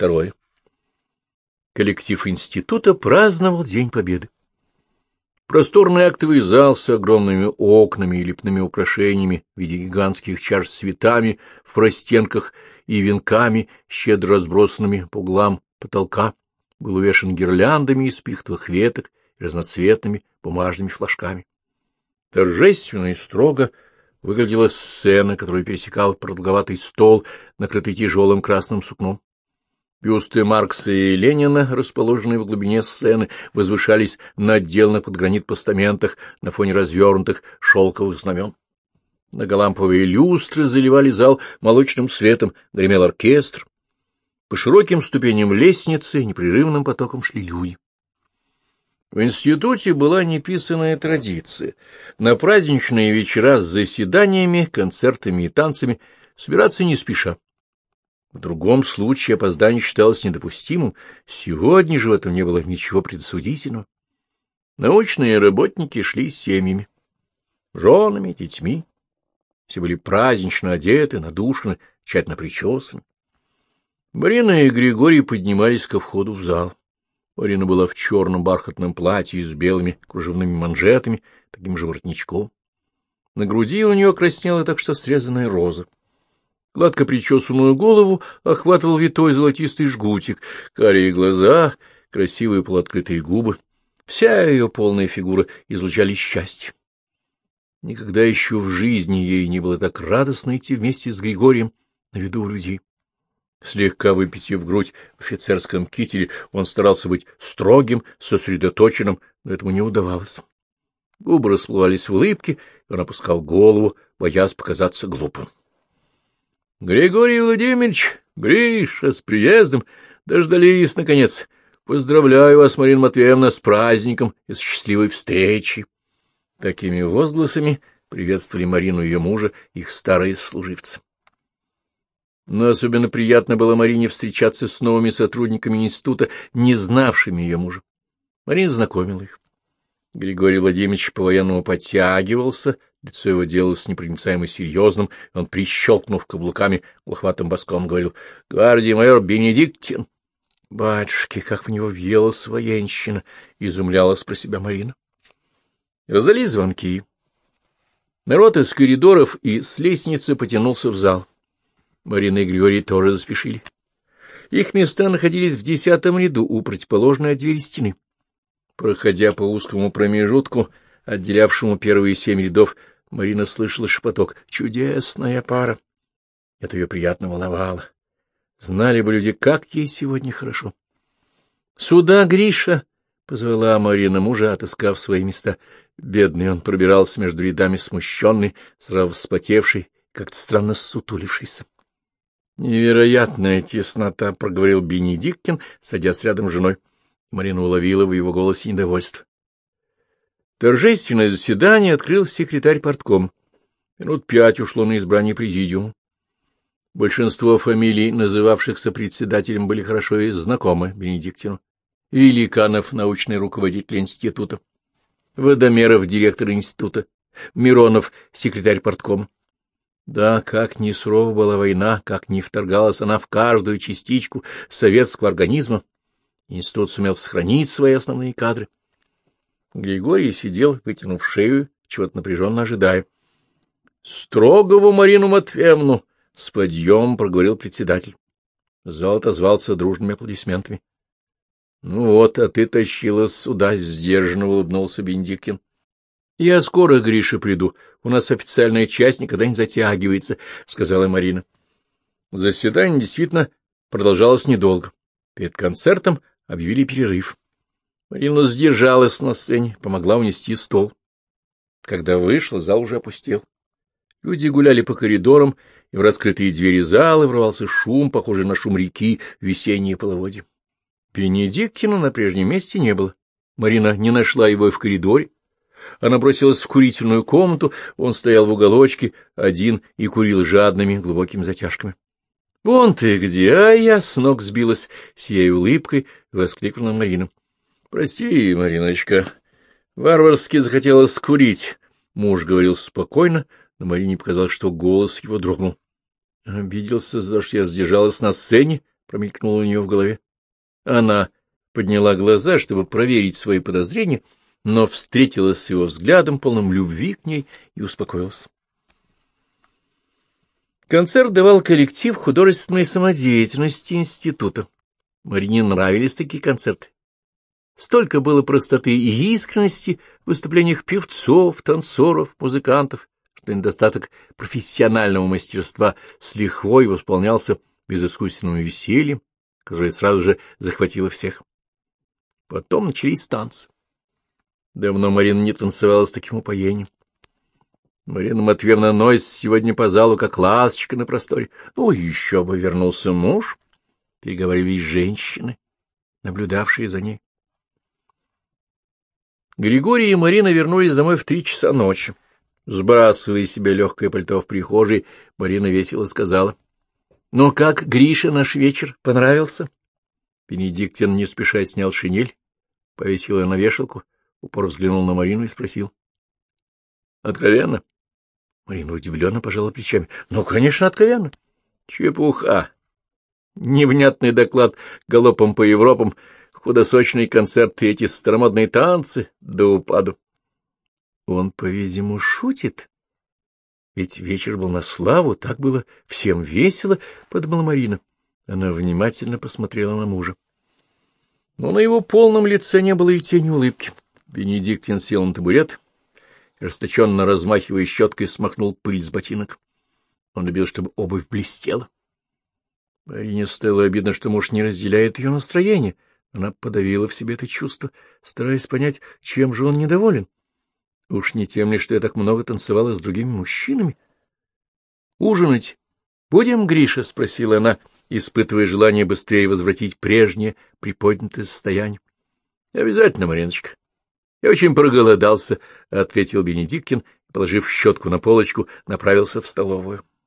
второе. Коллектив института праздновал День Победы. Просторный актовый зал с огромными окнами и лепными украшениями в виде гигантских чаш с цветами в простенках и венками, щедро разбросанными по углам потолка, был увешан гирляндами из пихтовых веток и разноцветными бумажными флажками. Торжественно и строго выглядела сцена, которую пересекал продолговатый стол, накрытый тяжелым красным сукном. Бюсты Маркса и Ленина, расположенные в глубине сцены, возвышались на отделанных под гранит постаментах на фоне развернутых шелковых знамен. Многоламповые люстры заливали зал молочным светом, гремел оркестр. По широким ступеням лестницы непрерывным потоком шли люди. В институте была неписанная традиция на праздничные вечера с заседаниями, концертами и танцами собираться не спеша. В другом случае опоздание считалось недопустимым, сегодня же в этом не было ничего предосудительного. Научные работники шли с семьями, женами, детьми. Все были празднично одеты, надушены, тщательно причесаны. Марина и Григорий поднимались ко входу в зал. Марина была в черном бархатном платье с белыми кружевными манжетами, таким же воротничком. На груди у нее краснела так что срезанная роза. Гладко причесанную голову охватывал витой золотистый жгутик, карие глаза, красивые полуоткрытые губы. Вся ее полная фигура излучали счастье. Никогда еще в жизни ей не было так радостно идти вместе с Григорием на виду у людей. Слегка выпитив грудь в офицерском кителе, он старался быть строгим, сосредоточенным, но этому не удавалось. Губы расплывались в улыбке, и он опускал голову, боясь показаться глупым. — Григорий Владимирович, Гриша, с приездом! Дождались, наконец! Поздравляю вас, Марина Матвеевна, с праздником и с счастливой встречей! Такими возгласами приветствовали Марину и ее мужа, их старые служивцы. Но особенно приятно было Марине встречаться с новыми сотрудниками института, не знавшими ее мужа. Марина знакомила их. Григорий Владимирович по-военному подтягивался, лицо его делалось непроницаемо серьезным, он, прищелкнув каблуками, лохватым боском говорил «Гвардии майор Бенедиктин». «Батюшки, как в него въелась военщина!» — изумлялась про себя Марина. Раздались звонки. Народ из коридоров и с лестницы потянулся в зал. Марина и Григорий тоже заспешили. Их места находились в десятом ряду у противоположной двери стены. Проходя по узкому промежутку, отделявшему первые семь рядов, Марина слышала шепоток «Чудесная пара!». Это ее приятно волновало. Знали бы люди, как ей сегодня хорошо. «Сюда, Гриша!» — позвала Марина мужа, отыскав свои места. Бедный он пробирался между рядами смущенный, сразу вспотевший, как-то странно ссутулившийся. Невероятная теснота, — проговорил Бенедиктин, садясь рядом с женой. Марина уловила в его голосе недовольство. Торжественное заседание открыл секретарь портком. Минут пять ушло на избрание президиума. Большинство фамилий, называвшихся председателем, были хорошо и знакомы Бенедиктину. Великанов, научный руководитель института, Водомеров, директор института, Миронов, секретарь порткома. Да, как ни сурова была война, как ни вторгалась она в каждую частичку советского организма, институт сумел сохранить свои основные кадры. Григорий сидел, вытянув шею, чего-то напряженно ожидая. — Строгого Марину Матвеевну! — с подъемом проговорил председатель. Зал отозвался дружными аплодисментами. — Ну вот, а ты тащила сюда, — сдержанно улыбнулся Бенедиктин. — Я скоро, Гриша, приду. У нас официальная часть никогда не затягивается, — сказала Марина. Заседание действительно продолжалось недолго. Перед концертом объявили перерыв. Марина сдержалась на сцене, помогла унести стол. Когда вышла, зал уже опустел. Люди гуляли по коридорам, и в раскрытые двери зала врывался шум, похожий на шум реки в весеннее половодье. Бенедиктина на прежнем месте не было. Марина не нашла его и в коридоре. Она бросилась в курительную комнату, он стоял в уголочке, один, и курил жадными, глубокими затяжками. — Вон ты где, а я с ног сбилась, — сияя улыбкой, воскликнула Марина. — Прости, Мариночка, варварски захотелось курить. Муж говорил спокойно, но Марине показалось, что голос его дрогнул. — Обиделся, за что я сдержалась на сцене, промелькнуло у нее в голове. Она подняла глаза, чтобы проверить свои подозрения, но встретилась с его взглядом, полным любви к ней, и успокоилась. Концерт давал коллектив художественной самодеятельности института. Марине нравились такие концерты. Столько было простоты и искренности в выступлениях певцов, танцоров, музыкантов, что недостаток профессионального мастерства с лихвой восполнялся безыскусственным весельем, которое сразу же захватило всех. Потом начались танцы. Давно Марина не танцевала с таким упоением. Марина Матвеевна носит сегодня по залу, как ласточка на просторе. Ну, еще бы вернулся муж, — переговорились женщины, наблюдавшие за ней. Григорий и Марина вернулись домой в три часа ночи. Сбрасывая себе легкое пальто в прихожей, Марина весело сказала. — Ну как, Гриша, наш вечер понравился? Бенедиктин не спеша снял шинель, повесил ее на вешалку, упор взглянул на Марину и спросил. — Откровенно? Марина удивленно пожала плечами. — Ну, конечно, откровенно. — Чепуха. Невнятный доклад галопом по Европам, худосочные концерты эти старомодные танцы до упаду. Он, по-видимому, шутит. Ведь вечер был на славу, так было всем весело, — подумала Марина. Она внимательно посмотрела на мужа. Но на его полном лице не было и тени улыбки. Бенедиктин сел на табурет расточенно размахивая щеткой, смахнул пыль с ботинок. Он любил, чтобы обувь блестела. Марине стало обидно, что муж не разделяет ее настроение. Она подавила в себе это чувство, стараясь понять, чем же он недоволен. Уж не тем ли, что я так много танцевала с другими мужчинами? — Ужинать будем, Гриша? — спросила она, испытывая желание быстрее возвратить прежнее приподнятое состояние. — Обязательно, Мариночка. — Я очень проголодался, — ответил Бенедиктин, положив щетку на полочку, направился в столовую.